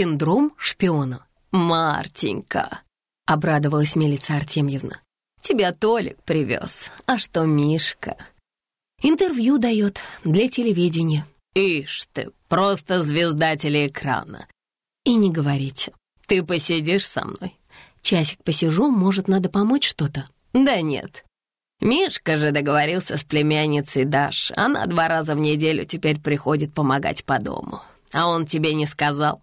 Синдром шпиона. «Мартенька!» — обрадовалась Милица Артемьевна. «Тебя Толик привез. А что Мишка?» «Интервью дает для телевидения». «Ишь ты, просто звезда телеэкрана». «И не говорите. Ты посидишь со мной?» «Часик посижу, может, надо помочь что-то?» «Да нет. Мишка же договорился с племянницей Даш. Она два раза в неделю теперь приходит помогать по дому. А он тебе не сказал?»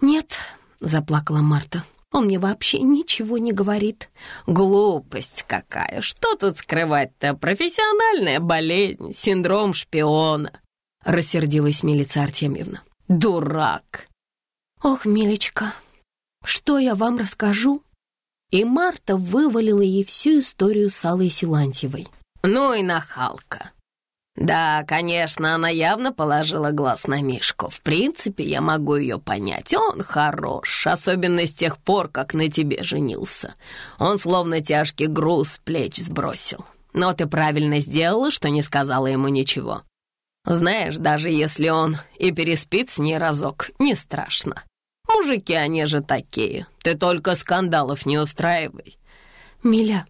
«Нет», — заплакала Марта. «Он мне вообще ничего не говорит». «Глупость какая! Что тут скрывать-то? Профессиональная болезнь, синдром шпиона!» — рассердилась Милица Артемьевна. «Дурак!» «Ох, Милечка, что я вам расскажу?» И Марта вывалила ей всю историю с Аллой Силантьевой. «Ну и нахалка!» Да, конечно, она явно положила глаз на Мишку. В принципе, я могу ее понять. Он хорош, особенно с тех пор, как на тебе женился. Он словно тяжкий груз с плеч сбросил. Но ты правильно сделала, что не сказала ему ничего. Знаешь, даже если он и переспит с ней разок, не страшно. Мужики, они же такие. Ты только скандалов не устраивай. Миля,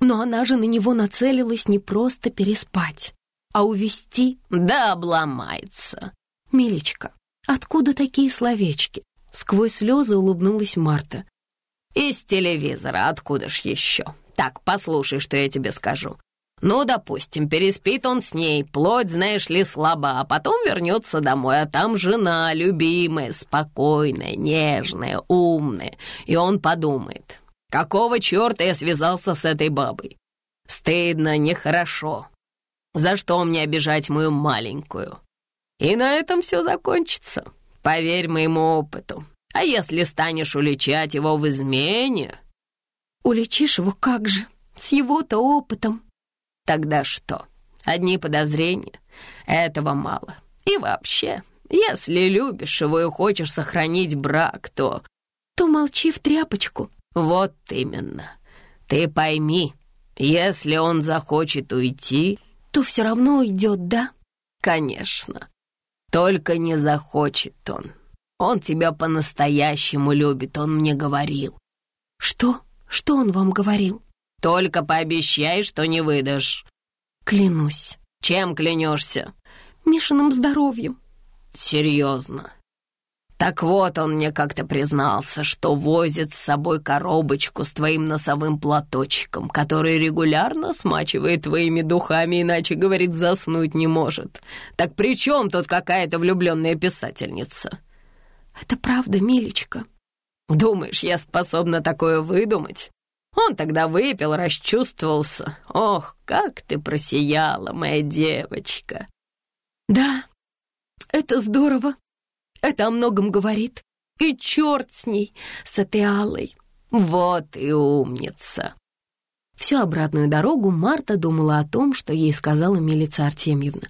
но она же на него нацелилась не просто переспать а увести да обломается. Милечка, откуда такие словечки? Сквозь слезы улыбнулась Марта. Из телевизора, откуда ж еще? Так, послушай, что я тебе скажу. Ну, допустим, переспит он с ней, плоть, знаешь ли, слаба, а потом вернется домой, а там жена любимая, спокойная, нежная, умная. И он подумает, какого черта я связался с этой бабой? Стыдно, нехорошо. За что мне обижать мою маленькую? И на этом все закончится. Поверь моему опыту. А если станешь уличать его в измене...» «Уличишь его как же? С его-то опытом». «Тогда что? Одни подозрения? Этого мало. И вообще, если любишь его и хочешь сохранить брак, то...» «То молчи в тряпочку». «Вот именно. Ты пойми, если он захочет уйти, то все равно уйдет, да?» «Конечно. Только не захочет он. Он тебя по-настоящему любит, он мне говорил». «Что? Что он вам говорил?» «Только пообещай, что не выдашь». «Клянусь». «Чем клянешься?» «Мишиным здоровьем». «Серьезно?» Так вот, он мне как-то признался, что возит с собой коробочку с твоим носовым платочком, который регулярно смачивает твоими духами, иначе, говорит, заснуть не может. Так при чем тут какая-то влюбленная писательница? Это правда, милечка. Думаешь, я способна такое выдумать? Он тогда выпил, расчувствовался. Ох, как ты просияла, моя девочка. Да, это здорово, это о многом говорит. И черт с ней, с этой Аллой. Вот и умница. Всю обратную дорогу Марта думала о том, что ей сказала милица Артемьевна.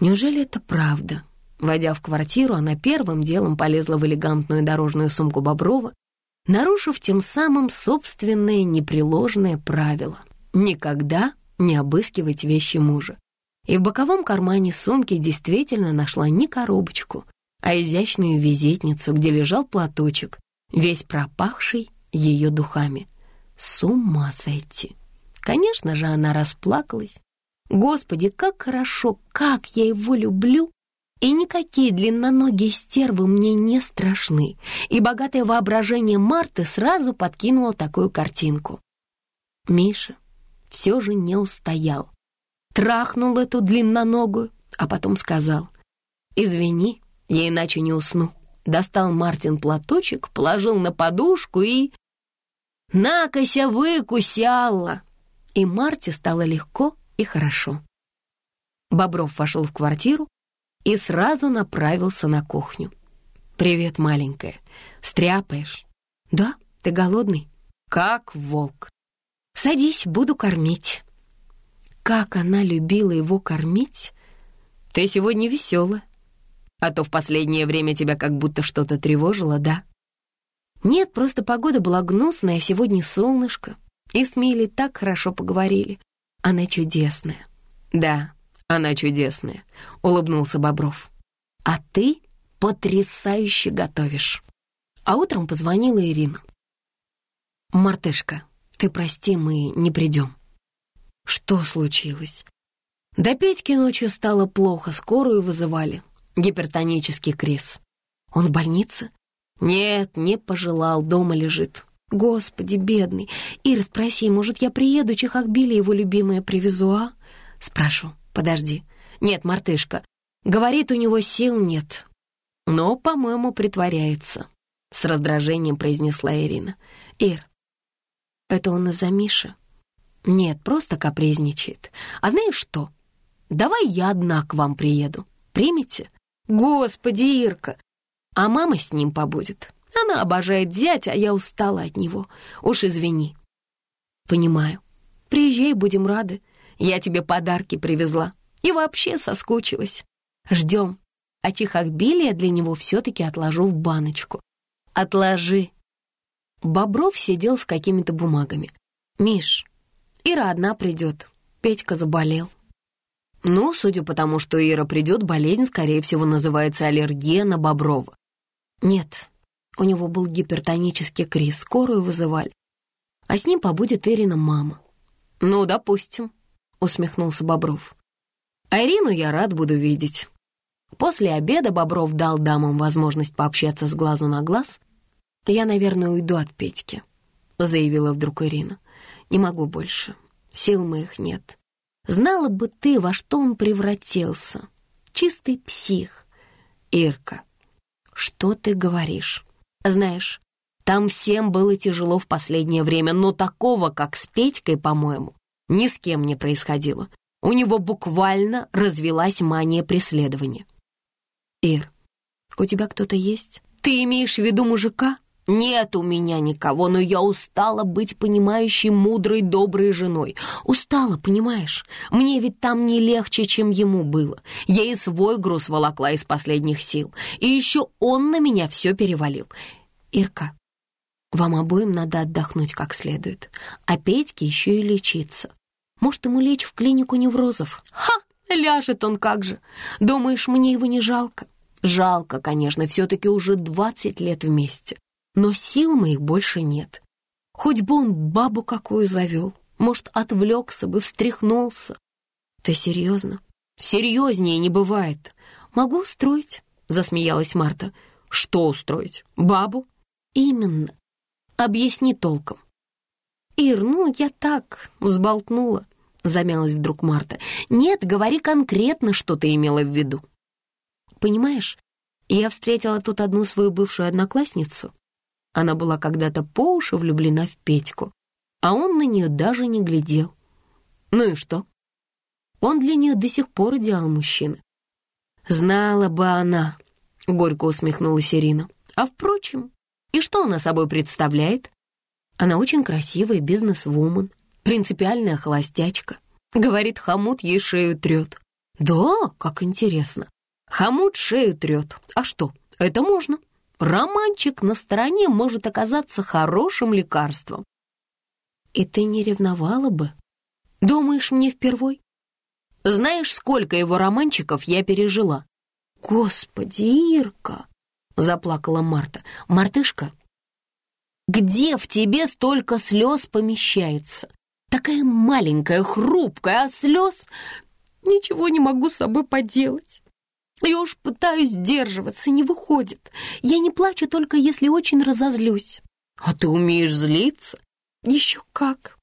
Неужели это правда? Войдя в квартиру, она первым делом полезла в элегантную дорожную сумку Боброва, нарушив тем самым собственное непреложное правило — никогда не обыскивать вещи мужа. И в боковом кармане сумки действительно нашла не коробочку, а изящную визитницу, где лежал платочек, весь пропахший ее духами. С ума сойти! Конечно же, она расплакалась. Господи, как хорошо, как я его люблю! И никакие длинноногие стервы мне не страшны, и богатое воображение Марты сразу подкинуло такую картинку. Миша все же не устоял. Трахнул эту длинноногую, а потом сказал, «Извини, я иначе не усну. Достал Мартин платочек, положил на подушку и... «Накося, выкусяла!» И Марте стало легко и хорошо. Бобров вошел в квартиру и сразу направился на кухню. «Привет, маленькая. Стряпаешь?» «Да, ты голодный?» «Как волк». «Садись, буду кормить». Как она любила его кормить! «Ты сегодня веселая», а то в последнее время тебя как будто что-то тревожило, да? Нет, просто погода была гнусная, а сегодня солнышко. И с Милей так хорошо поговорили. Она чудесная. Да, она чудесная, улыбнулся Бобров. А ты потрясающе готовишь». А утром позвонила Ирина. «Мартышка, ты прости, мы не придем». «Что случилось?» До Петьки ночью стало плохо, скорую вызывали. Гипертонический криз. Он в больнице? Нет, не пожелал, дома лежит. Господи, бедный. Ир, спроси, может, я приеду, Чехахбили его любимое привезу, а? Спрошу, подожди. Нет, мартышка. Говорит, у него сил нет. Но, по-моему, притворяется. С раздражением произнесла Ирина. Ир, это он из-за Миши? Нет, просто капризничает. А знаешь что? Давай я одна к вам приеду. Примете? Господи, Ирка! А мама с ним побудет. Она обожает зять, а я устала от него. Уж извини. Понимаю. Приезжай, будем рады. Я тебе подарки привезла. И вообще соскучилась. Ждем. А чехахбили я для него все-таки отложу в баночку. Отложи. Бобров сидел с какими-то бумагами. «Миш, Ира одна придет. Петька заболел». Ну, судя по тому, что Ира придет, болезнь, скорее всего, называется аллергия на Боброва. Нет, у него был гипертонический криз, скорую вызывали. А с ним побудет Ирина мама. «Ну, допустим», — усмехнулся Бобров. «А Ирину я рад буду видеть». После обеда Бобров дал дамам возможность пообщаться с глазу на глаз. «Я, наверное, уйду от Петьки», — заявила вдруг Ирина. «Не могу больше. Сил моих нет. Знала бы ты, во что он превратился. Чистый псих. Ирка, что ты говоришь? Знаешь, там всем было тяжело в последнее время, но такого, как с Петькой, по-моему, ни с кем не происходило. У него буквально развелась мания преследования. Ир, у тебя кто-то есть? Ты имеешь в виду мужика? Нет у меня никого, но я устала быть понимающей, мудрой, доброй женой. Устала, понимаешь? Мне ведь там не легче, чем ему было. Я и свой груз волокла из последних сил. И еще он на меня все перевалил. Ирка, вам обоим надо отдохнуть как следует. А Петьке еще и лечиться. Может, ему лечь в клинику неврозов? Ха! Ляжет он как же. Думаешь, мне его не жалко? Жалко, конечно, все-таки уже двадцать лет вместе но сил моих больше нет. Хоть бы он бабу какую завел, может, отвлекся бы, встряхнулся. Ты серьезно? Серьезнее не бывает. Могу устроить, засмеялась Марта. Что устроить? Бабу? Именно. Объясни толком. Ир, ну я так, взболтнула, замялась вдруг Марта. Нет, говори конкретно, что ты имела в виду. Понимаешь, я встретила тут одну свою бывшую одноклассницу, она была когда-то по уши влюблена в Петьку, а он на нее даже не глядел. Ну и что? Он для нее до сих пор идеал мужчины. «Знала бы она», — горько усмехнулась Ирина. «А впрочем, и что она собой представляет? Она очень красивая бизнес-вумен, принципиальная холостячка. Говорит, хомут ей шею трет. Да, как интересно. Хомут шею трет. А что, это можно?» Романчик на стороне может оказаться хорошим лекарством. И ты не ревновала бы? Думаешь, мне впервой? Знаешь, сколько его романчиков я пережила? Господи, Ирка! Заплакала Марта. Мартышка, где в тебе столько слез помещается? Такая маленькая, хрупкая, а слез... Ничего не могу с собой поделать. Я уж пытаюсь сдерживаться, не выходит. Я не плачу только если очень разозлюсь. А ты умеешь злиться? Еще как.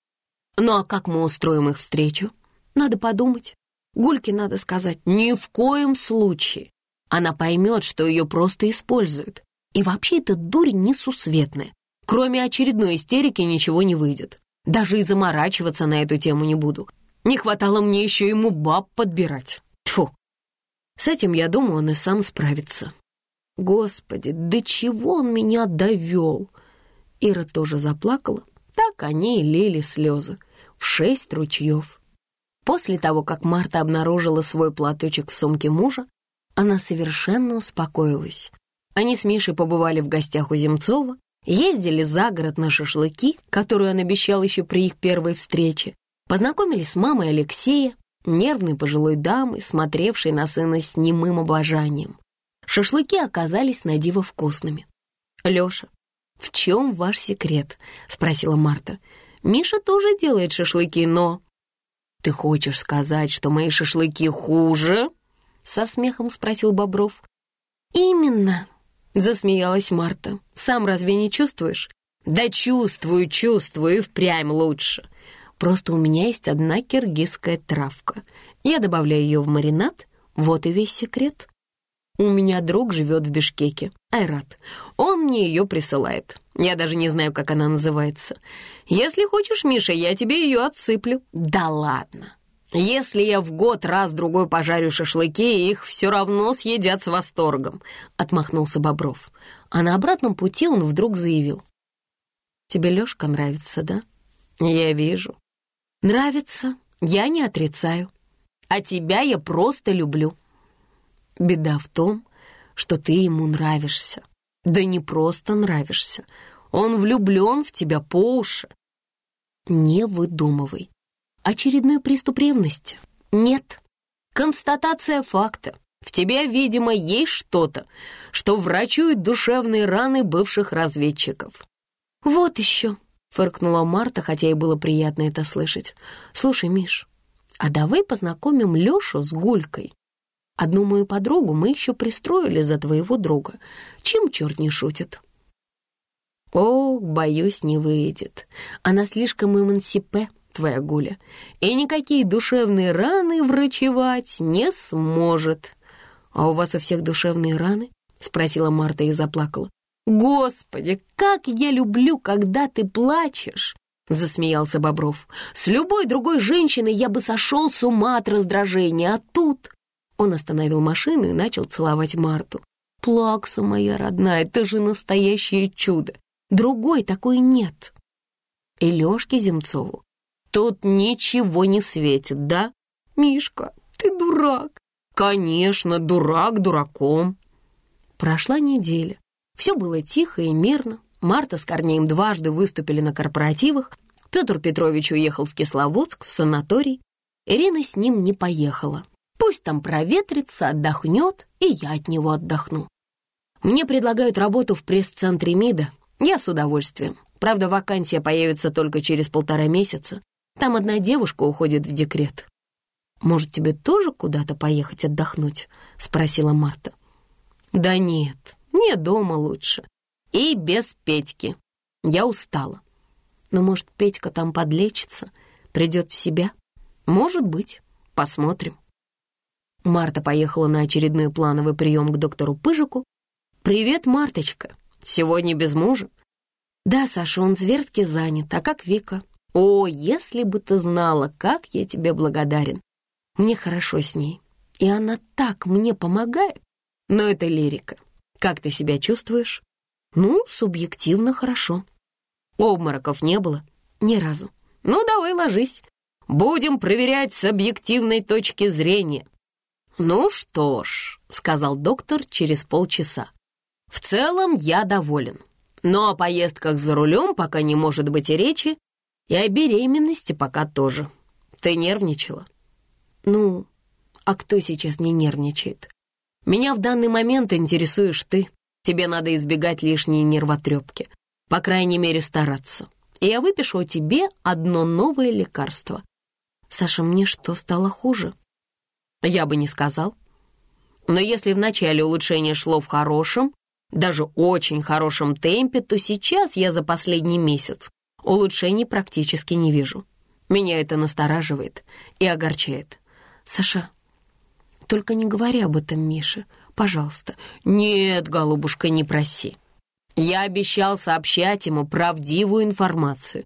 Ну а как мы устроим их встречу? Надо подумать. Гульке надо сказать, ни в коем случае. Она поймет, что ее просто используют. И вообще эта дурь несусветная. Кроме очередной истерики ничего не выйдет. Даже и заморачиваться на эту тему не буду. Не хватало мне еще ему баб подбирать. Тьфу, с этим, я думаю, он и сам справится. Господи, до чего он меня довел? Ира тоже заплакала. Так они и лили слезы. В шесть ручьев. После того, как Марта обнаружила свой платочек в сумке мужа, она совершенно успокоилась. Они с Мишей побывали в гостях у Земцова, ездили за город на шашлыки, которые он обещал еще при их первой встрече, познакомились с мамой Алексея, нервной пожилой дамой, смотревшей на сына с немым обожанием. Шашлыки оказались на диво вкусными. «Лёша, в чем ваш секрет?» — спросила Марта. «Миша тоже делает шашлыки, но...» «Ты хочешь сказать, что мои шашлыки хуже?» — со смехом спросил Бобров. «Именно», — засмеялась Марта. «Сам разве не чувствуешь?» «Да чувствую, чувствую, и впрямь лучше. Просто у меня есть одна киргизская травка. Я добавляю ее в маринад, вот и весь секрет». У меня друг живет в Бишкеке, Айрат. Он мне ее присылает. Я даже не знаю, как она называется. Если хочешь, Миша, я тебе ее отсыплю. Да ладно. Если я в год раз-другой пожарю шашлыки, их все равно съедят с восторгом, отмахнулся Бобров. А на обратном пути он вдруг заявил. Тебе Лешка нравится, да? Я вижу. Нравится, я не отрицаю. А тебя я просто люблю. Беда в том, что ты ему нравишься. Да не просто нравишься. Он влюблен в тебя по уши. Не выдумывай. Очередной приступ ревности? Нет. Констатация факта. В тебе, видимо, есть что-то, что врачует душевные раны бывших разведчиков. Вот еще, фыркнула Марта, хотя и было приятно это слышать. Слушай, Миш, а давай познакомим Лешу с Гулькой. Одну мою подругу мы еще пристроили за твоего друга. Чем черт не шутит?» «Ох, боюсь, не выйдет. Она слишком эмансипе, твоя Гуля, и никакие душевные раны врачевать не сможет». «А у вас у всех душевные раны?» — спросила Марта и заплакала. «Господи, как я люблю, когда ты плачешь!» — засмеялся Бобров. «С любой другой женщиной я бы сошел с ума от раздражения, а тут...» Он остановил машину и начал целовать Марту. «Плакса моя родная, ты же настоящее чудо! Другой такой нет!» И Лёшке Земцову. «Тут ничего не светит, да? Мишка, ты дурак!» «Конечно, дурак дураком!» Прошла неделя. Все было тихо и мирно. Марта с Корнеем дважды выступили на корпоративах. Петр Петрович уехал в Кисловодск, в санаторий. Ирина с ним не поехала. Пусть там проветрится, отдохнет, и я от него отдохну. Мне предлагают работу в пресс-центре МИДа. Я с удовольствием. Правда, вакансия появится только через полтора месяца. Там одна девушка уходит в декрет. «Может, тебе тоже куда-то поехать отдохнуть?» — спросила Марта. «Да нет, мне дома лучше. И без Петьки. Я устала. Но, может, Петька там подлечится, придет в себя? Может быть, посмотрим». Марта поехала на очередной плановый прием к доктору Пыжику. «Привет, Марточка. Сегодня без мужа?» «Да, Саша, он зверски занят. А как Вика?» «О, если бы ты знала, как я тебе благодарен. Мне хорошо с ней. И она так мне помогает. Но это лирика. Как ты себя чувствуешь?» «Ну, субъективно хорошо». «Обмороков не было?» «Ни разу». «Ну, давай ложись. Будем проверять с объективной точки зрения». «Ну что ж», — сказал доктор через полчаса, «в целом я доволен. Но о поездках за рулем пока не может быть и речи, и о беременности пока тоже. Ты нервничала?» «Ну, а кто сейчас не нервничает? Меня в данный момент интересуешь ты. Тебе надо избегать лишней нервотрепки, по крайней мере стараться. И я выпишу тебе одно новое лекарство. Саша, мне что, стало хуже?» Я бы не сказал. Но если в начале улучшение шло в хорошем, даже очень хорошем темпе, то сейчас я за последний месяц улучшений практически не вижу. Меня это настораживает и огорчает. Саша, только не говори об этом Мише, пожалуйста. Нет, голубушка, не проси. Я обещал сообщать ему правдивую информацию.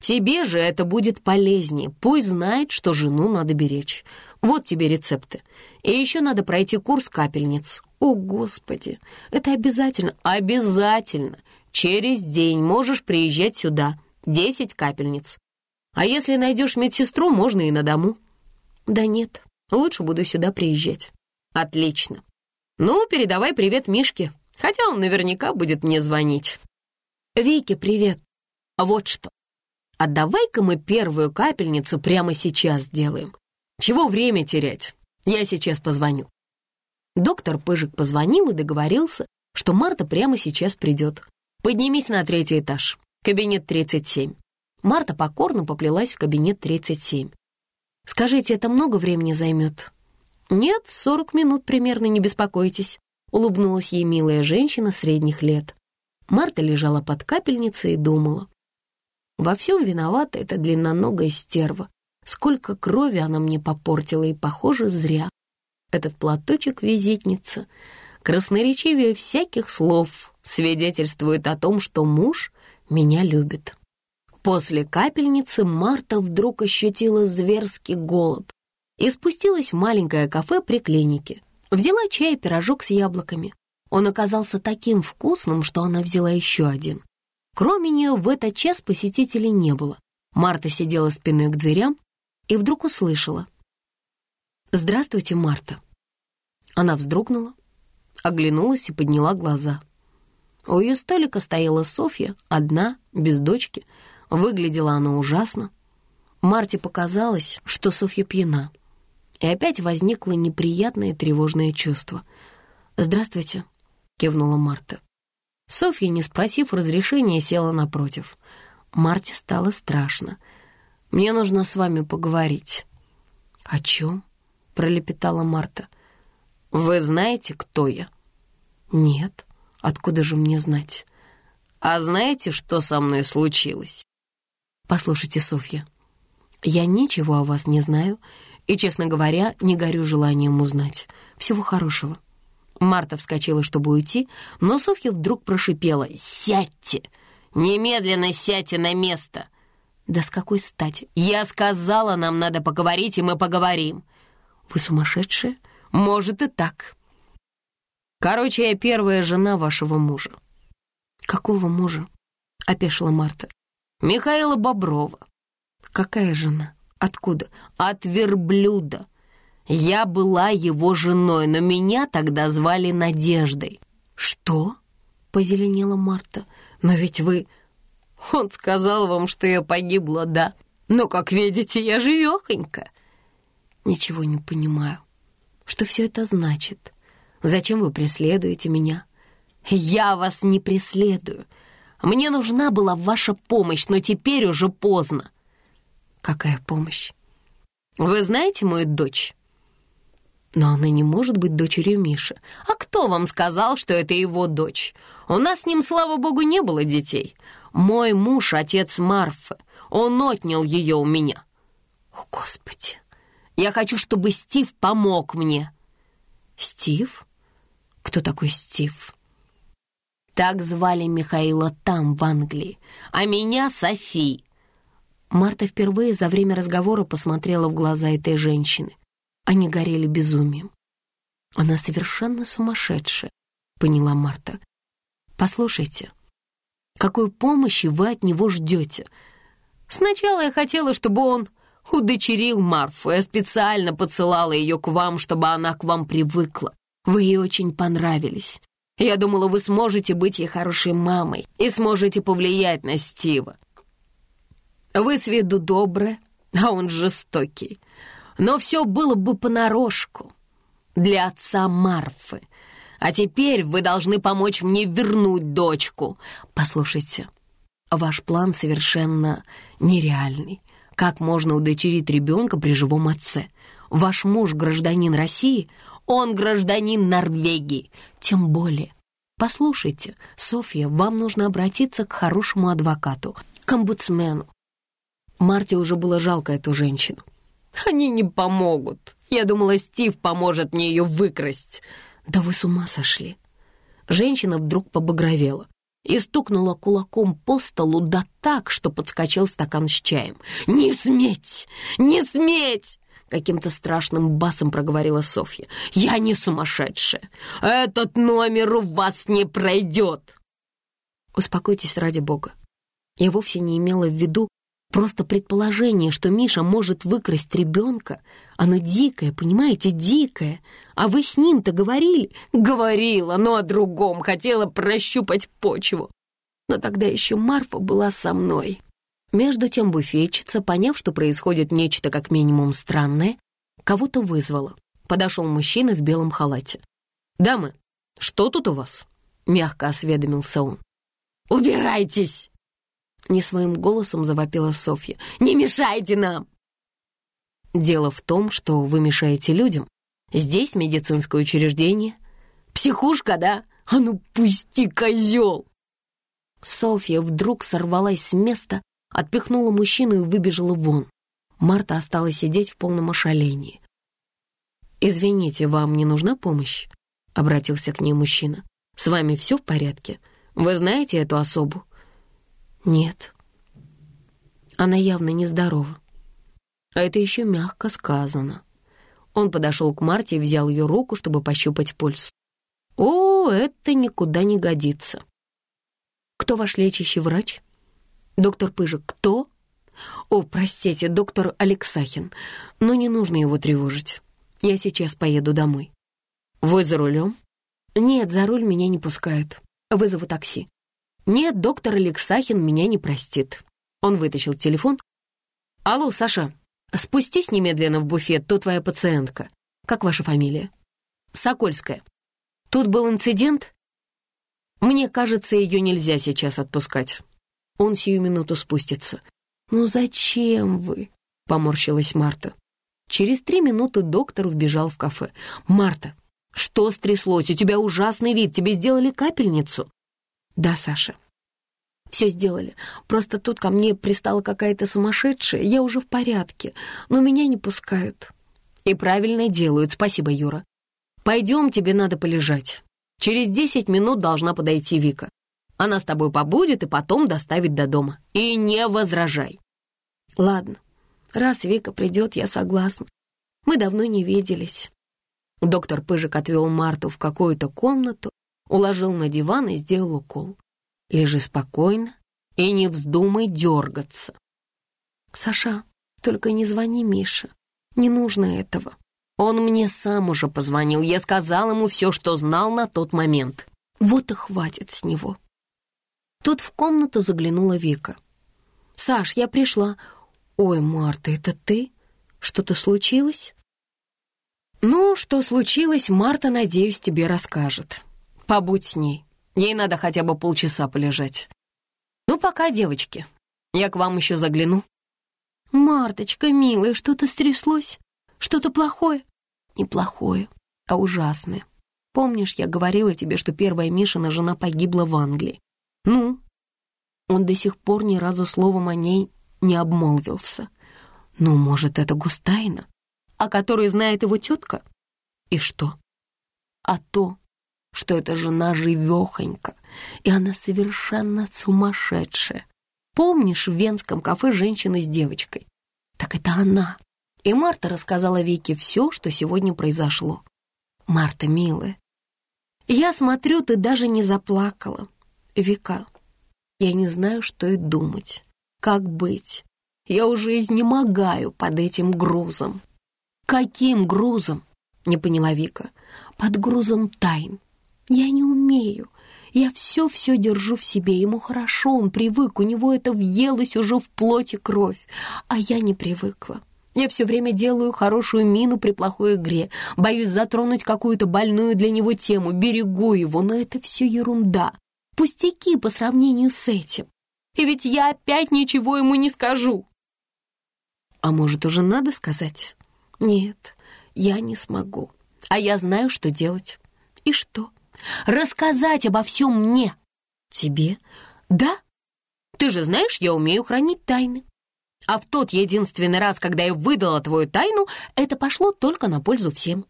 Тебе же это будет полезнее. Пусть знает, что жену надо беречь. Вот тебе рецепты. И еще надо пройти курс капельниц. О, Господи, это обязательно, обязательно. Через день можешь приезжать сюда. Десять капельниц. А если найдешь медсестру, можно и на дому. Да нет, лучше буду сюда приезжать. Отлично. Ну, передавай привет Мишке, хотя он наверняка будет мне звонить. Вике, привет. Вот что. А давай-ка мы первую капельницу прямо сейчас сделаем. Чего время терять? Я сейчас позвоню. Доктор Пыжик позвонил и договорился, что Марта прямо сейчас придет. «Поднимись на третий этаж, кабинет 37». Марта покорно поплелась в кабинет 37. «Скажите, это много времени займет?» «Нет, 40 минут примерно, не беспокойтесь», — улыбнулась ей милая женщина средних лет. Марта лежала под капельницей и думала. Во всем виновата эта длинноногая стерва. Сколько крови она мне попортила, и, похоже, зря. Этот платочек-визитница, красноречивее всяких слов, свидетельствует о том, что муж меня любит. После капельницы Марта вдруг ощутила зверский голод и спустилась в маленькое кафе при клинике. Взяла чай и пирожок с яблоками. Он оказался таким вкусным, что она взяла еще один. Кроме нее в этот час посетителей не было. Марта сидела спиной к дверям и вдруг услышала. «Здравствуйте, Марта». Она вздрогнула, оглянулась и подняла глаза. У ее столика стояла Софья, одна, без дочки. Выглядела она ужасно. Марте показалось, что Софья пьяна. И опять возникло неприятное тревожное чувство. «Здравствуйте», — кивнула Марта. Софья, не спросив разрешения, села напротив. Марте стало страшно. «Мне нужно с вами поговорить». «О чем?» — пролепетала Марта. «Вы знаете, кто я?» «Нет. Откуда же мне знать?» «А знаете, что со мной случилось?» «Послушайте, Софья, я ничего о вас не знаю и, честно говоря, не горю желанием узнать. Всего хорошего». Марта вскочила, чтобы уйти, но Софья вдруг прошипела «Сядьте! Немедленно сядьте на место!» «Да с какой стати? Я сказала, нам надо поговорить, и мы поговорим!» «Вы сумасшедшая? Может и так!» «Короче, я первая жена вашего мужа». «Какого мужа?» — опешила Марта. «Михаила Боброва». «Какая жена? Откуда?» «От верблюда!» Я была его женой, но меня тогда звали Надеждой». «Что?» — позеленела Марта. «Но ведь вы...» «Он сказал вам, что я погибла, да. Но, как видите, я живехонька». «Ничего не понимаю. Что все это значит? Зачем вы преследуете меня?» «Я вас не преследую. Мне нужна была ваша помощь, но теперь уже поздно». «Какая помощь?» «Вы знаете мою дочь?» Но она не может быть дочерью Миши. А кто вам сказал, что это его дочь? У нас с ним, слава богу, не было детей. Мой муж — отец Марфы. Он отнял ее у меня. О, Господи! Я хочу, чтобы Стив помог мне. Стив? Кто такой Стив? Так звали Михаила там, в Англии, а меня Софи. Марта впервые за время разговора посмотрела в глаза этой женщины. Они горели безумием. «Она совершенно сумасшедшая», — поняла Марта. «Послушайте, какой помощи вы от него ждете? Сначала я хотела, чтобы он удочерил Марфу. Я специально поцелала ее к вам, чтобы она к вам привыкла. Вы ей очень понравились. Я думала, вы сможете быть ей хорошей мамой и сможете повлиять на Стива. Вы с виду добрая, а он жестокий но все было бы понарошку для отца Марфы. А теперь вы должны помочь мне вернуть дочку. Послушайте, ваш план совершенно нереальный. Как можно удочерить ребенка при живом отце? Ваш муж гражданин России, он гражданин Норвегии. Тем более. Послушайте, Софья, вам нужно обратиться к хорошему адвокату, к омбудсмену. Марте уже было жалко эту женщину. Они не помогут. Я думала, Стив поможет мне ее выкрасть. Да вы с ума сошли. Женщина вдруг побагровела и стукнула кулаком по столу да так, что подскочил стакан с чаем. «Не сметь! Не сметь!» Каким-то страшным басом проговорила Софья. «Я не сумасшедшая! Этот номер у вас не пройдет!» Успокойтесь ради бога. Я вовсе не имела в виду, Просто предположение, что Миша может выкрасть ребенка, оно дикое, понимаете, дикое. А вы с ним-то говорили? Говорила, но о другом, хотела прощупать почву. Но тогда еще Марфа была со мной. Между тем буфетчица, поняв, что происходит нечто как минимум странное, кого-то вызвала. Подошел мужчина в белом халате. «Дамы, что тут у вас?» — мягко осведомился он. «Убирайтесь!» Не своим голосом завопила Софья. «Не мешайте нам!» «Дело в том, что вы мешаете людям. Здесь медицинское учреждение. Психушка, да? А ну пусти, козел!» Софья вдруг сорвалась с места, отпихнула мужчину и выбежала вон. Марта осталась сидеть в полном ошалении. «Извините, вам не нужна помощь?» — обратился к ней мужчина. «С вами все в порядке? Вы знаете эту особу?» «Нет». Она явно нездорова. А это еще мягко сказано. Он подошел к Марте и взял ее руку, чтобы пощупать пульс. «О, это никуда не годится». «Кто ваш лечащий врач?» «Доктор Пыжик, кто?» «О, простите, доктор Алексахин, но не нужно его тревожить. Я сейчас поеду домой». «Вы за рулем?» «Нет, за руль меня не пускают. Вызову такси». «Нет, доктор Алексахин меня не простит». Он вытащил телефон. «Алло, Саша, спустись немедленно в буфет, то твоя пациентка. Как ваша фамилия?» «Сокольская. Тут был инцидент. Мне кажется, ее нельзя сейчас отпускать. Он сию минуту спустится. «Ну зачем вы?» — поморщилась Марта. Через три минуты доктор вбежал в кафе. «Марта, что стряслось? У тебя ужасный вид. Тебе сделали капельницу?» «Да, Саша». «Все сделали. Просто тут ко мне пристала какая-то сумасшедшая. Я уже в порядке, но меня не пускают». «И правильно делают. Спасибо, Юра. Пойдем, тебе надо полежать. Через десять минут должна подойти Вика. Она с тобой побудет и потом доставит до дома. И не возражай. Ладно, раз Вика придет, я согласна. Мы давно не виделись. Доктор Пыжик отвел Марту в какую-то комнату, уложил на диван и сделал укол. Лежи спокойно и не вздумай дергаться. Саша, только не звони Мише. Не нужно этого. Он мне сам уже позвонил. Я сказал ему все, что знал на тот момент. Вот и хватит с него. Тут в комнату заглянула Вика. «Саш, я пришла. Ой, Марта, это ты? Что-то случилось?» «Ну, что случилось, Марта, надеюсь, тебе расскажет. Побудь с ней. Ей надо хотя бы полчаса полежать. Ну, пока, девочки. Я к вам еще загляну». «Марточка, милая, что-то стряслось? Что-то плохое?» «Неплохое, а ужасное. Помнишь, я говорила тебе, что первая Мишина жена погибла в Англии? «Ну?» Он до сих пор ни разу словом о ней не обмолвился. «Ну, может, это Густайна, о которой знает его тетка?» «И что?» «А то, что эта жена живехонька, и она совершенно сумасшедшая. Помнишь в венском кафе женщина с девочкой? Так это она. И Марта рассказала Вике все, что сегодня произошло. Марта, милая, я смотрю, ты даже не заплакала. Вика, я не знаю, что и думать. Как быть? Я уже изнемогаю под этим грузом. Каким грузом? Не поняла Вика. Под грузом тайн. Я не умею. Я все-все держу в себе. Ему хорошо, он привык, у него это въелось уже в плоти кровь. А я не привыкла. Я все время делаю хорошую мину при плохой игре, боюсь затронуть какую-то больную для него тему, берегу его, но это все ерунда. Пустяки по сравнению с этим. И ведь я опять ничего ему не скажу. А может, уже надо сказать? Нет, я не смогу. А я знаю, что делать. И что? Рассказать обо всем мне. Тебе? Да. Ты же знаешь, я умею хранить тайны. А в тот единственный раз, когда я выдала твою тайну, это пошло только на пользу всем.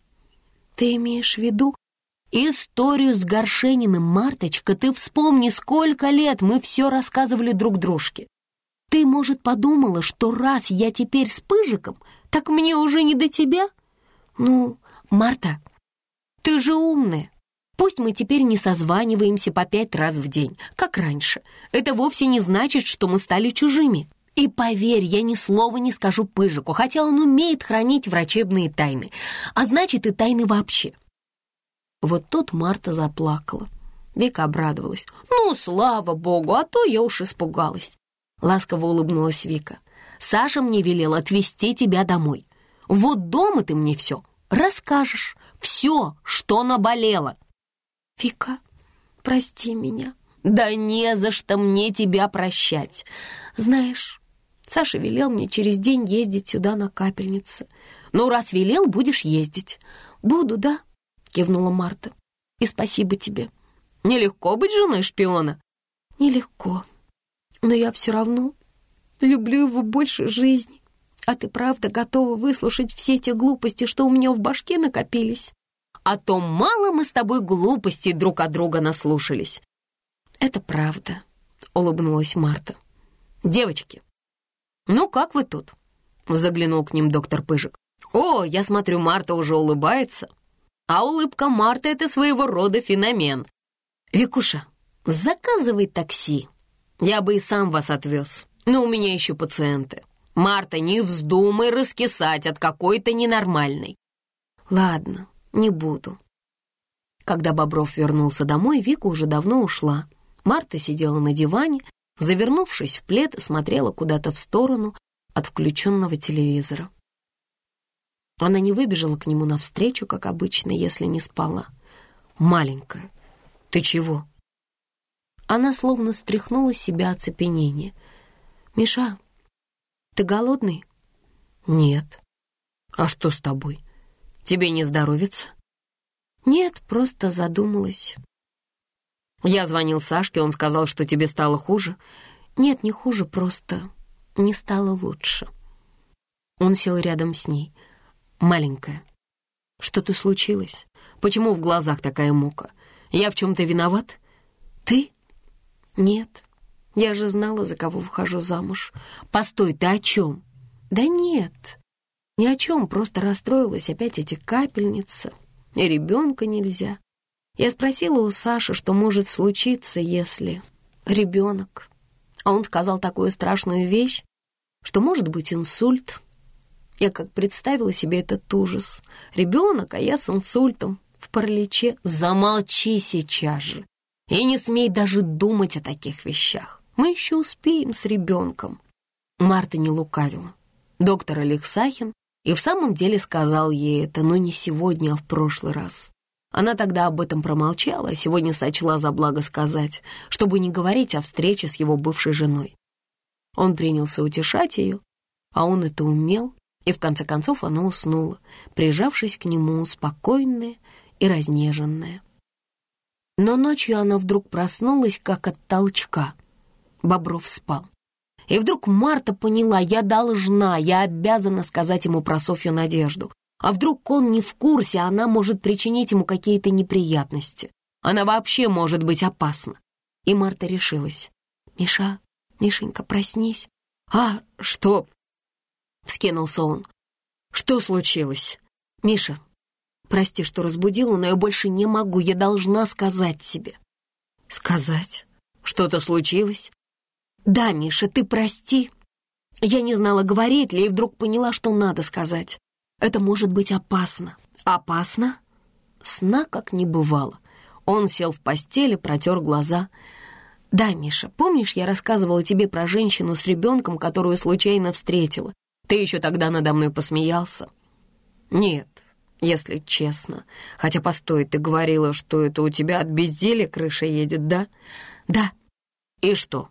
Ты имеешь в виду, Историю с Горшениным, Марточка, ты вспомни, сколько лет мы все рассказывали друг дружке. Ты, может, подумала, что раз я теперь с Пыжиком, так мне уже не до тебя? Ну, Марта, ты же умная. Пусть мы теперь не созваниваемся по пять раз в день, как раньше. Это вовсе не значит, что мы стали чужими. И поверь, я ни слова не скажу Пыжику, хотя он умеет хранить врачебные тайны, а значит и тайны вообще. Вот тут Марта заплакала. Вика обрадовалась. «Ну, слава богу, а то я уж испугалась». Ласково улыбнулась Вика. «Саша мне велел отвезти тебя домой. Вот дома ты мне все расскажешь все, что наболело. Вика, прости меня. Да не за что мне тебя прощать. Знаешь, Саша велел мне через день ездить сюда на капельнице. Ну, раз велел, будешь ездить. Буду, да? Кивнула Марта. И спасибо тебе. Нелегко быть женой шпиона. Нелегко. Но я все равно люблю его больше жизни. А ты правда готова выслушать все те глупости, что у меня в башке накопились? А то мало мы с тобой глупостей друг от друга наслушались. Это правда, улыбнулась Марта. Девочки, ну как вы тут? Заглянул к ним доктор Пыжик. О, я смотрю, Марта уже улыбается. А улыбка Марты — это своего рода феномен. Викуша, заказывай такси. Я бы и сам вас отвез, но у меня еще пациенты. Марта, не вздумай раскисать от какой-то ненормальной. Ладно, не буду. Когда Бобров вернулся домой, Вика уже давно ушла. Марта сидела на диване, завернувшись в плед, смотрела куда-то в сторону от включенного телевизора. Она не выбежала к нему навстречу, как обычно, если не спала. «Маленькая, ты чего?» Она словно стряхнула с себя оцепенение. «Миша, ты голодный?» «Нет». «А что с тобой? Тебе не здоровится?» «Нет, просто задумалась». «Я звонил Сашке, он сказал, что тебе стало хуже». «Нет, не хуже, просто не стало лучше». Он сел рядом с ней. «Маленькая, что-то случилось? Почему в глазах такая мука? Я в чем-то виноват? Ты?» «Нет, я же знала, за кого выхожу замуж. Постой, ты о чем?» «Да нет, ни о чем, просто расстроилась опять эти капельницы. И ребенка нельзя. Я спросила у Саши, что может случиться, если... Ребенок. А он сказал такую страшную вещь, что может быть инсульт. Я как представила себе этот ужас. Ребенок, а я с инсультом, в параличе. Замолчи сейчас же. И не смей даже думать о таких вещах. Мы еще успеем с ребенком. Марта не лукавила. Доктор Алексахин и в самом деле сказал ей это, но не сегодня, а в прошлый раз. Она тогда об этом промолчала, а сегодня сочла за благо сказать, чтобы не говорить о встрече с его бывшей женой. Он принялся утешать ее, а он это умел, и в конце концов она уснула, прижавшись к нему, спокойная и разнеженная. Но ночью она вдруг проснулась, как от толчка. Бобров спал. И вдруг Марта поняла, я должна, я обязана сказать ему про Софью Надежду. А вдруг он не в курсе, она может причинить ему какие-то неприятности. Она вообще может быть опасна. И Марта решилась. «Миша, Мишенька, проснись». «А, что?» — вскинулся он. «Что случилось?» «Миша, прости, что разбудила, но я больше не могу, я должна сказать тебе». «Сказать? Что-то случилось?» «Да, Миша, ты прости». Я не знала, говорить ли, и вдруг поняла, что надо сказать. Это может быть опасно. Опасно? Сна как не бывало. Он сел в постели, протер глаза. «Да, Миша, помнишь, я рассказывала тебе про женщину с ребенком, которую случайно встретила? Ты еще тогда надо мной посмеялся?» «Нет, если честно. Хотя, постой, ты говорила, что это у тебя от безделия крыша едет, да?» «Да». «И что?»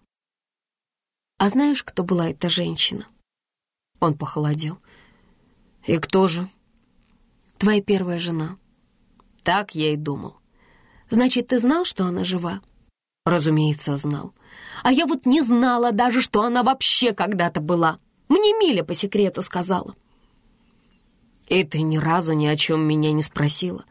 «А знаешь, кто была эта женщина?» Он похолодел. «И кто же?» «Твоя первая жена». «Так я и думал». «Значит, ты знал, что она жива?» «Разумеется, знал. А я вот не знала даже, что она вообще когда-то была. Мне Миля по секрету сказала». «И ты ни разу ни о чем меня не спросила.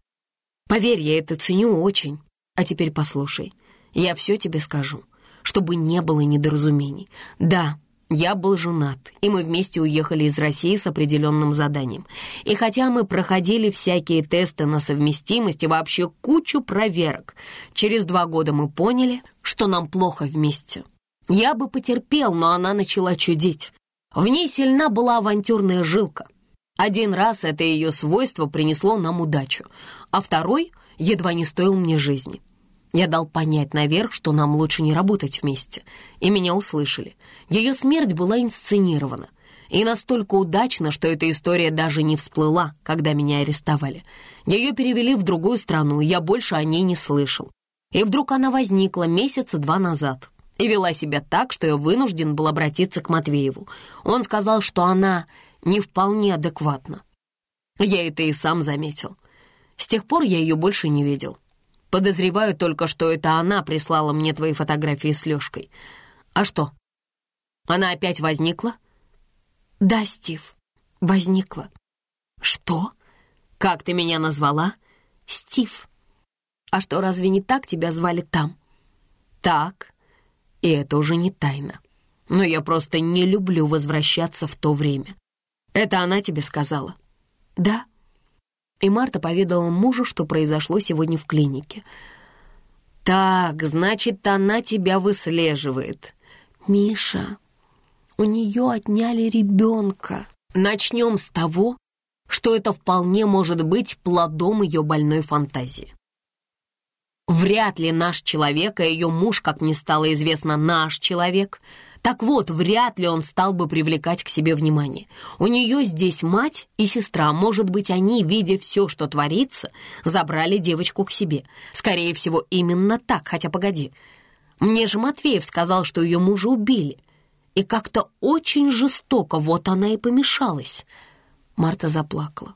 Поверь, я это ценю очень. А теперь послушай, я все тебе скажу, чтобы не было недоразумений. Да, я был женат, и мы вместе уехали из России с определенным заданием. И хотя мы проходили всякие тесты на совместимость и вообще кучу проверок, через два года мы поняли, что нам плохо вместе. Я бы потерпел, но она начала чудить. В ней сильна была авантюрная жилка. Один раз это ее свойство принесло нам удачу, а второй едва не стоил мне жизни. Я дал понять наверх, что нам лучше не работать вместе, и меня услышали. Ее смерть была инсценирована. И настолько удачно, что эта история даже не всплыла, когда меня арестовали. Ее перевели в другую страну, я больше о ней не слышал. И вдруг она возникла месяца два назад и вела себя так, что я вынужден был обратиться к Матвееву. Он сказал, что она не вполне адекватна. Я это и сам заметил. С тех пор я ее больше не видел. Подозреваю только, что это она прислала мне твои фотографии с Лёшкой. А что? Она опять возникла? Да, Стив, возникла. Что? Как ты меня назвала? Стив. А что, разве не так тебя звали там? Так. И это уже не тайна. Но я просто не люблю возвращаться в то время. Это она тебе сказала? Да. И Марта поведала мужу, что произошло сегодня в клинике. «Так, значит, она тебя выслеживает». «Миша, у нее отняли ребенка». «Начнем с того, что это вполне может быть плодом ее больной фантазии. Вряд ли наш человек, а ее муж, как мне стало известно, наш человек. Так вот, вряд ли он стал бы привлекать к себе внимание. У нее здесь мать и сестра. Может быть, они, видя все, что творится, забрали девочку к себе. Скорее всего, именно так, хотя погоди. Мне же Матвеев сказал, что ее мужа убили. И как-то очень жестоко вот она и помешалась. Марта заплакала.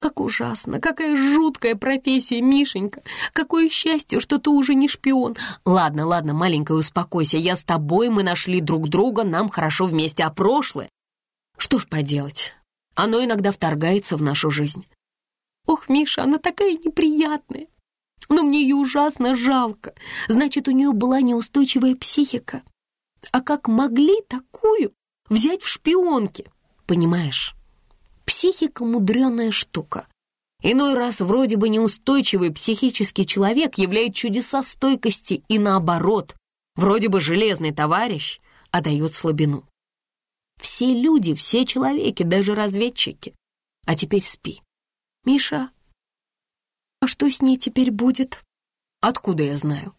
Как ужасно, какая жуткая профессия, Мишенька. Какое счастье, что ты уже не шпион. Ладно, ладно, маленькая, успокойся. Я с тобой, мы нашли друг друга, нам хорошо вместе, а прошлое... Что ж поделать, оно иногда вторгается в нашу жизнь. Ох, Миша, она такая неприятная. Но мне ее ужасно жалко. Значит, у нее была неустойчивая психика. А как могли такую взять в шпионки? Понимаешь? Психика — мудреная штука. Иной раз вроде бы неустойчивый психический человек являет чудеса стойкости и наоборот. Вроде бы железный товарищ, а дает слабину. Все люди, все человеки, даже разведчики. А теперь спи. Миша, а что с ней теперь будет? Откуда я знаю?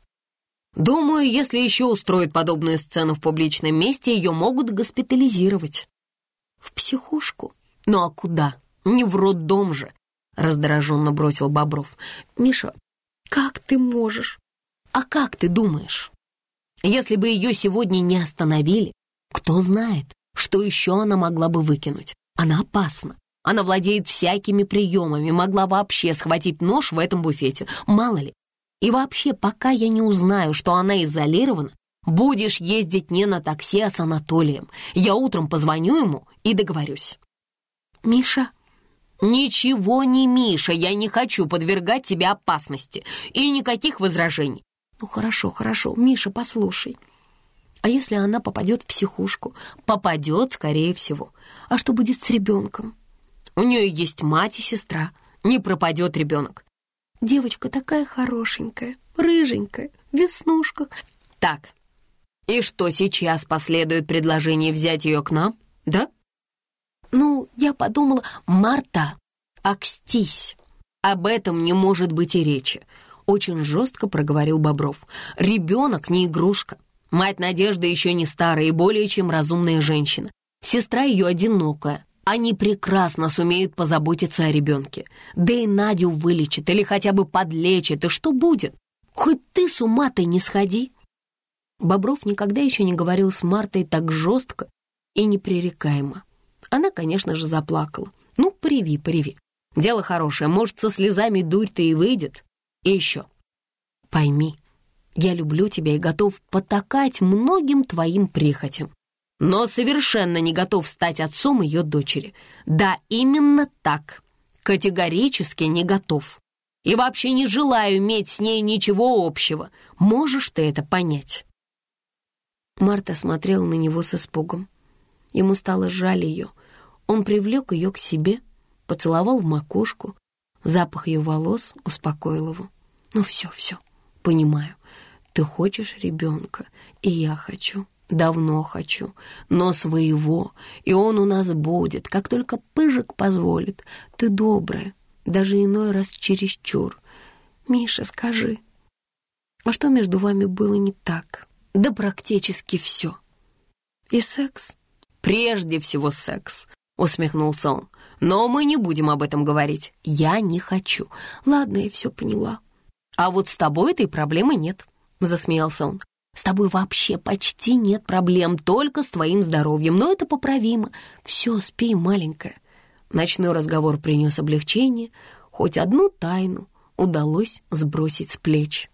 Думаю, если еще устроят подобную сцену в публичном месте, ее могут госпитализировать. В психушку? «Ну а куда? Не в роддом же!» — раздраженно бросил Бобров. «Миша, как ты можешь? А как ты думаешь? Если бы ее сегодня не остановили, кто знает, что еще она могла бы выкинуть? Она опасна. Она владеет всякими приемами, могла вообще схватить нож в этом буфете. Мало ли. И вообще, пока я не узнаю, что она изолирована, будешь ездить не на такси, а с Анатолием. Я утром позвоню ему и договорюсь. «Миша?» «Ничего не Миша, я не хочу подвергать тебя опасности. И никаких возражений». «Ну хорошо, хорошо, Миша, послушай. А если она попадет в психушку?» «Попадет, скорее всего. А что будет с ребенком?» «У нее есть мать и сестра. Не пропадет ребенок». «Девочка такая хорошенькая, рыженькая, в веснушках». «Так, и что сейчас последует предложение взять ее к нам, да?» «Ну, я подумала, Марта, акстись!» «Об этом не может быть и речи», — очень жестко проговорил Бобров. «Ребенок не игрушка. Мать Надежды еще не старая и более чем разумная женщина. Сестра ее одинокая. Они прекрасно сумеют позаботиться о ребенке. Да и Надю вылечат или хотя бы подлечат. И что будет? Хоть ты с ума-то не сходи!» Бобров никогда еще не говорил с Мартой так жестко и непререкаемо. Она, конечно же, заплакала. Ну, приви, приви. Дело хорошее, может, со слезами дурь-то и выйдет. И еще. Пойми, я люблю тебя и готов потакать многим твоим прихотям. Но совершенно не готов стать отцом ее дочери. Да, именно так. Категорически не готов. И вообще не желаю иметь с ней ничего общего. Можешь ты это понять?» Марта смотрела на него с испугом. Ему стало жаль ее — он привлек ее к себе, поцеловал в макушку. Запах ее волос успокоил его. «Ну все, все, понимаю. Ты хочешь ребенка, и я хочу, давно хочу, но своего, и он у нас будет, как только Пыжик позволит. Ты добрая, даже иной раз чересчур. Миша, скажи, а что между вами было не так?» «Да практически все. И секс, Прежде всего секс», — усмехнулся он. «Но мы не будем об этом говорить. Я не хочу. Ладно, я все поняла». «А вот с тобой этой проблемы нет», — засмеялся он. «С тобой вообще почти нет проблем, только с твоим здоровьем, но это поправимо. Все, спи, маленькая». Ночной разговор принес облегчение, хоть одну тайну удалось сбросить с плеч.